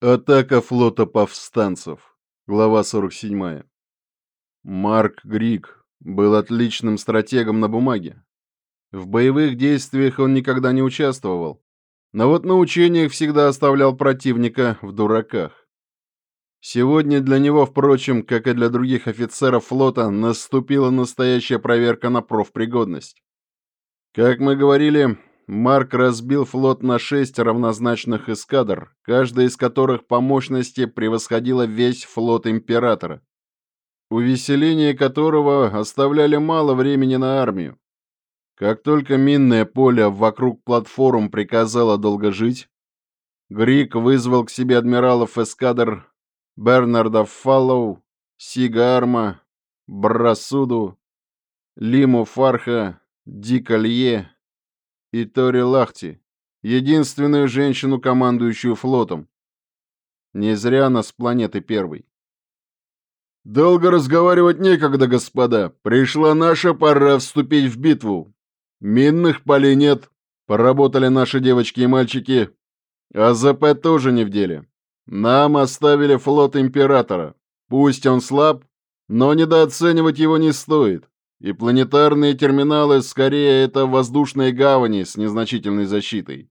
Атака флота повстанцев. Глава 47. Марк Григ был отличным стратегом на бумаге. В боевых действиях он никогда не участвовал, но вот на учениях всегда оставлял противника в дураках. Сегодня для него, впрочем, как и для других офицеров флота, наступила настоящая проверка на профпригодность. Как мы говорили, Марк разбил флот на шесть равнозначных эскадр, каждая из которых по мощности превосходила весь флот Императора, увеселение которого оставляли мало времени на армию. Как только минное поле вокруг платформ приказало долго жить, Грик вызвал к себе адмиралов эскадр Бернарда Фаллоу, Сига Арма, Брасуду, Лиму Фарха, Дика Лье, и Тори Лахти, единственную женщину, командующую флотом. Не зря она с планеты первой. «Долго разговаривать некогда, господа. Пришла наша пора вступить в битву. Минных полей нет. Поработали наши девочки и мальчики. АЗП тоже не в деле. Нам оставили флот Императора. Пусть он слаб, но недооценивать его не стоит. И планетарные терминалы скорее это воздушные гавани с незначительной защитой.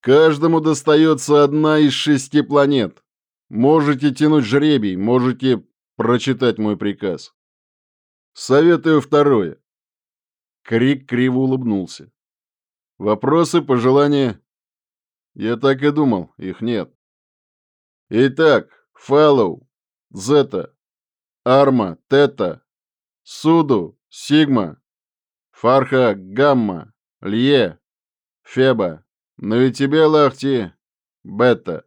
Каждому достается одна из шести планет. Можете тянуть жребий, можете прочитать мой приказ. Советую второе. Крик криво улыбнулся. Вопросы, пожелания? Я так и думал, их нет. Итак, Фэллоу, Зета, Арма, Тета, Суду, Сигма, Фарха, Гамма, Лье, Феба, ну и тебе, Лахти, Бета.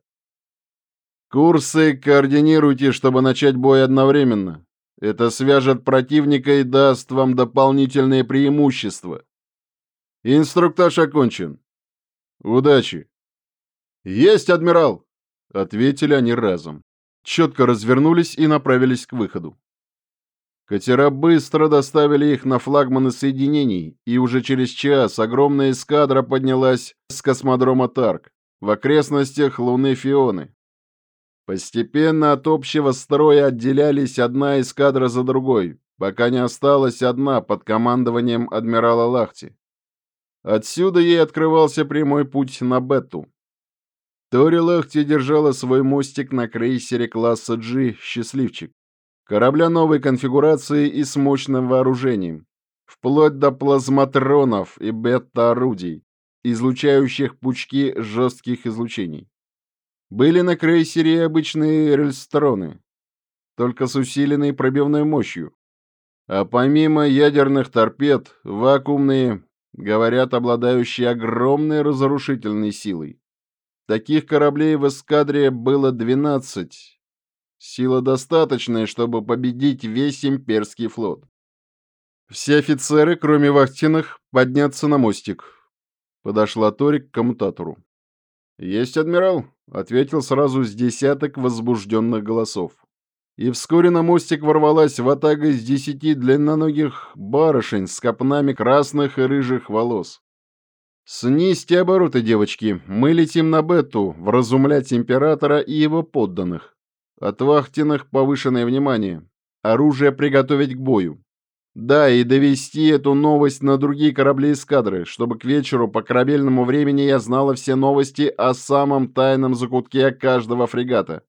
Курсы координируйте, чтобы начать бой одновременно. Это свяжет противника и даст вам дополнительные преимущества. Инструктаж окончен. Удачи. Есть, адмирал, ответили они разом. Четко развернулись и направились к выходу. Катера быстро доставили их на флагманы соединений, и уже через час огромная эскадра поднялась с космодрома Тарк в окрестностях Луны Фионы. Постепенно от общего строя отделялись одна эскадра за другой, пока не осталась одна под командованием адмирала Лахти. Отсюда ей открывался прямой путь на Бетту. Тори Лахти держала свой мостик на крейсере класса G «Счастливчик», Корабля новой конфигурации и с мощным вооружением, вплоть до плазматронов и бета-орудий, излучающих пучки жестких излучений. Были на крейсере обычные рельстроны, только с усиленной пробивной мощью. А помимо ядерных торпед, вакуумные, говорят, обладающие огромной разрушительной силой. Таких кораблей в эскадре было 12, Сила достаточная, чтобы победить весь имперский флот. Все офицеры, кроме вахтенных, подняться на мостик. Подошла Тори к коммутатору. «Есть, адмирал», — ответил сразу с десяток возбужденных голосов. И вскоре на мостик ворвалась ватага из десяти длинноногих барышень с копнами красных и рыжих волос. «Снизьте обороты, девочки, мы летим на Бетту, вразумлять императора и его подданных. От вахтенных повышенное внимание. Оружие приготовить к бою. Да, и довести эту новость на другие корабли эскадры, чтобы к вечеру по корабельному времени я знала все новости о самом тайном закутке каждого фрегата.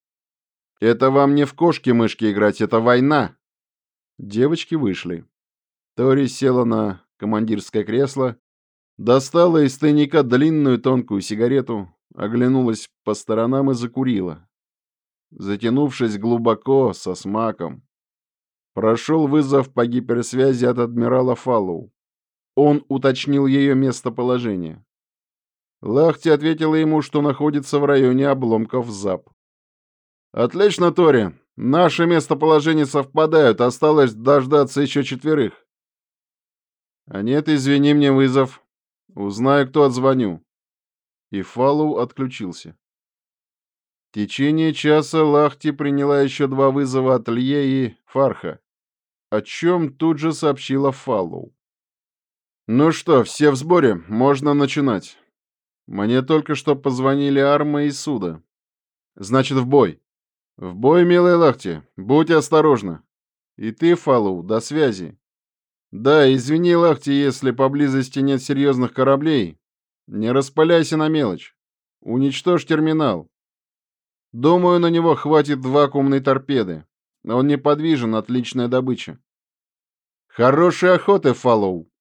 Это вам не в кошки-мышки играть, это война. Девочки вышли. Тори села на командирское кресло, достала из тайника длинную тонкую сигарету, оглянулась по сторонам и закурила затянувшись глубоко, со смаком. Прошел вызов по гиперсвязи от адмирала Фаллоу. Он уточнил ее местоположение. Лахти ответила ему, что находится в районе обломков ЗАП. «Отлично, Тори. Наши местоположения совпадают. Осталось дождаться еще четверых». «А нет, извини мне вызов. Узнаю, кто отзвоню». И Фаллоу отключился. В течение часа Лахти приняла еще два вызова от Лье и Фарха, о чем тут же сообщила Фаллоу. «Ну что, все в сборе, можно начинать. Мне только что позвонили Арма и Суда. Значит, в бой. В бой, милая Лахти, будь осторожна. И ты, Фаллоу, до связи. Да, извини, Лахти, если поблизости нет серьезных кораблей. Не распаляйся на мелочь. Уничтожь терминал. Думаю, на него хватит вакуумной торпеды. Он неподвижен, отличная добыча. Хорошей охоты, Фоллоу!